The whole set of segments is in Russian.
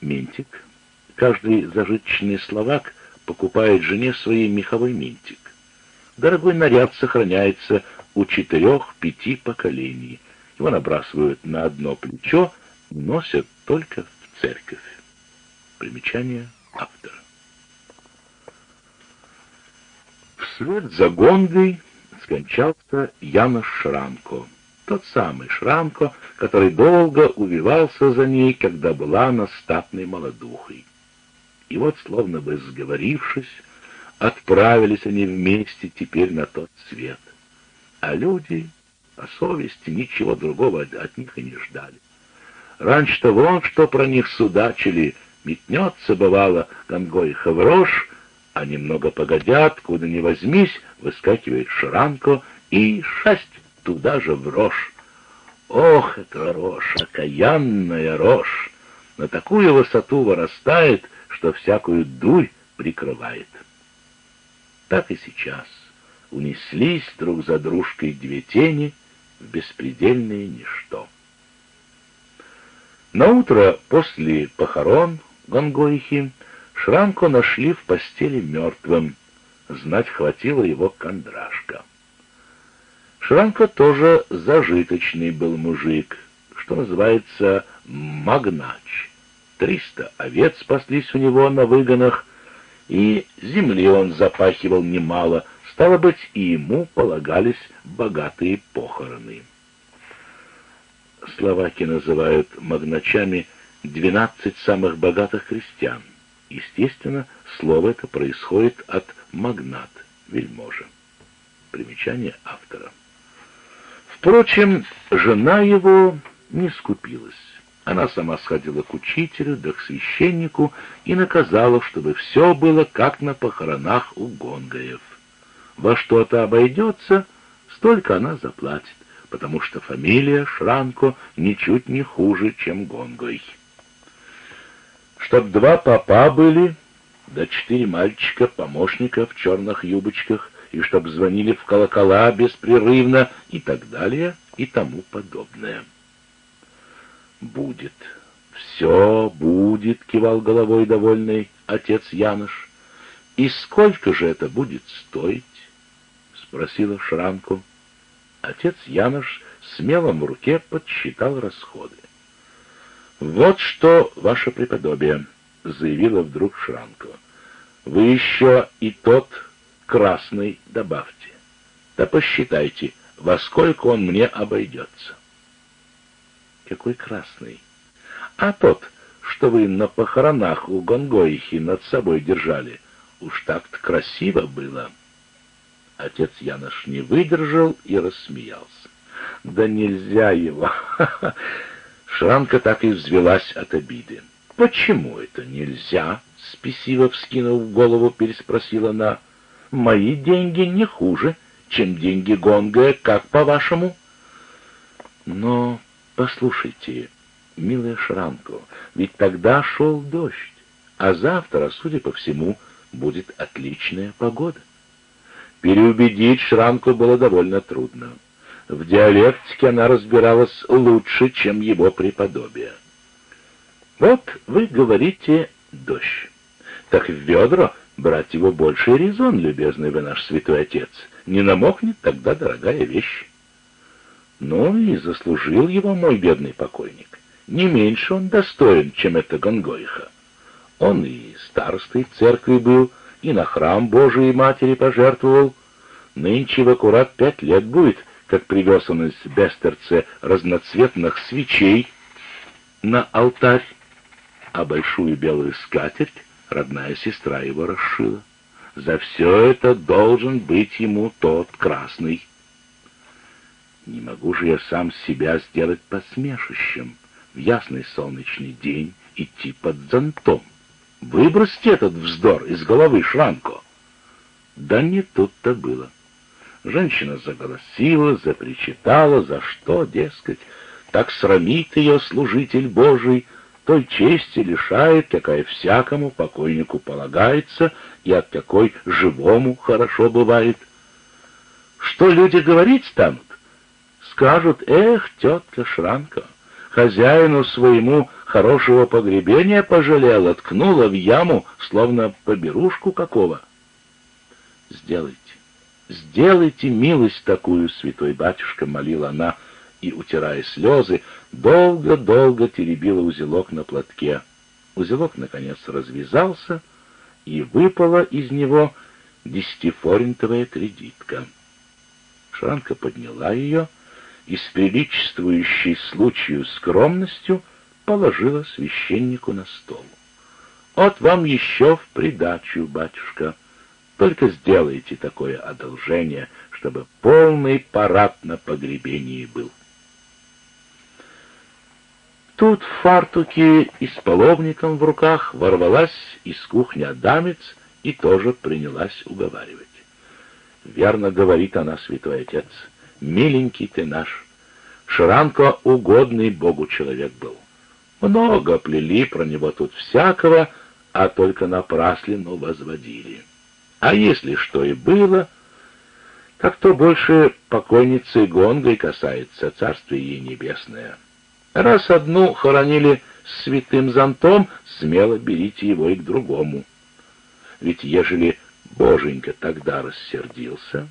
Ментик. Каждый зажиточный словак покупает жене своей меховой ментик. Дорогой наряд сохраняется у четырех-пяти поколений. Его набрасывают на одно плечо носят только в церковь. Примечание автора. Вслед за Гонгой скончался Янос Шранко, тот самый Шранко, который долго увивался за ней, когда была она статной молодухой. И вот, словно бы сговорившись, отправились они вместе теперь на тот свет. А люди по совести ничего другого от них и не ждали. Раньше-то вон что про них судачили, метнется, бывало, Гонгоиха в рожь, а немного погодя, откуда ни возьмись, выскакивает Шранко и шасть туда же в рожь. Ох, это рожь, окаянная рожь! На такую высоту вырастает, что всякую дурь прикрывает. Так и сейчас унеслись друг за дружкой две тени в беспредельное ничто. На утро после похорон Гонгоихи Шранко нашли в постели мертвым. Знать хватило его кондрашка. Шранко тоже зажиточный был мужик, что называется магнач. Триста овец спаслись у него на выгонах, и земли он запахивал немало, стало быть, и ему полагались богатые похороны. Словаки называют магначами двенадцать самых богатых крестьян. Естественно, слово это происходит от магнат, вельможа. Примечание автора. Впрочем, жена его не скупилась. Она сама сходила к учителю, да к священнику и наказала, чтобы все было как на похоронах у Гонгаев. Во что то обойдется, столько она заплатит, потому что фамилия Шранко ничуть не хуже, чем Гонгой. Чтоб два папа были, да четыре мальчика, помощника в черных юбочках, и чтоб звонили в колокола беспрерывно, и так далее, и тому подобное. «Будет, все будет», — кивал головой довольный отец Яныш. «И сколько же это будет стоить?» — спросила Шранку. Отец Яныш смелом в руке подсчитал расходы. «Вот что, ваше преподобие», — заявила вдруг Шранко. «Вы еще и тот красный добавьте. Да посчитайте, во сколько он мне обойдется». «Какой красный?» «А тот, что вы на похоронах у Гонгоихи над собой держали. Уж так-то красиво было». Отец Янош не выдержал и рассмеялся. «Да нельзя его! Шранка так и взвелась от обиды. «Почему это нельзя?» — спесиво вскинув голову, переспросила она. «Мои деньги не хуже, чем деньги Гонга, как по-вашему?» «Но послушайте, милая Шранко, ведь тогда шел дождь, а завтра, судя по всему, будет отличная погода». Переубедить Шранку было довольно трудно. В диалектике она разбиралась лучше, чем его преподобие. Вот вы говорите «дождь». Так в ведро брать его больше резон, любезный вы наш святой отец. Не намокнет тогда дорогая вещь. Ну и заслужил его мой бедный покойник. Не меньше он достоин, чем это Гонгоиха. Он и старостой церкви был, и на храм Божией Матери пожертвовал. Нынче в аккурат пять лет будет, как привез он из Бестерце разноцветных свечей на алтарь, а большую белую скатерть родная сестра его расшила. За все это должен быть ему тот красный. Не могу же я сам себя сделать посмешищем в ясный солнечный день идти под зонтом. Выбросьте этот вздор из головы, Шранко. Да не тут-то было. Женщина заголосила, запричитала, за что, дескать, так срамит ее служитель Божий, той чести лишает, какая всякому покойнику полагается и от какой живому хорошо бывает. Что люди говорить станут? Скажут, эх, тетка Шранка, хозяину своему хорошего погребения пожалела, ткнула в яму, словно поберушку какого. Сделайте, сделайте милость такую, святой батюшка, молила она, и, утирая слезы, долго-долго теребила узелок на платке. Узелок, наконец, развязался, и выпала из него десятифоринтовая кредитка. Шранка подняла ее и с приличествующей случаю скромностью положила священнику на стол. «Вот вам еще в придачу, батюшка. Только сделайте такое одолжение, чтобы полный парад на погребении был». Тут в фартуке и с половником в руках ворвалась из кухни Адамец и тоже принялась уговаривать. «Верно говорит она, святой отец, миленький ты наш. Шранко угодный Богу человек был. Много плели про него тут всякого, а только напраслину возводили. А если что и было, так то больше покойницы Гонгой касается царствия ей небесное. Раз одну хоронили с святым зонтом, смело берите его и к другому. Ведь ежели Боженька тогда рассердился,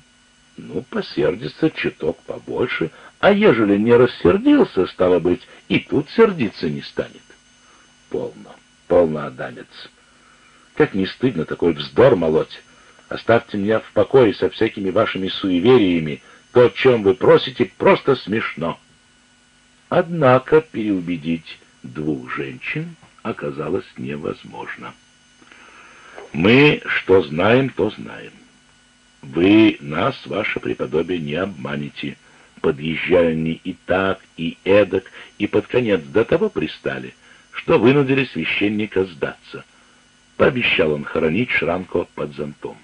ну, посердится чуток побольше, а ежели не рассердился, стало быть, и тут сердиться не станет. Полно, полно, Адамец. Как не стыдно такой вздор молоть. Оставьте меня в покое со всякими вашими суевериями. То, о чем вы просите, просто смешно. Однако переубедить двух женщин оказалось невозможно. Мы что знаем, то знаем. Вы нас, ваше преподобие, не обманете. Подъезжая они и так, и эдак, и под конец до того пристали, что вынудили священника сдаться. Пообещал он хоронить Шранко под зонтом.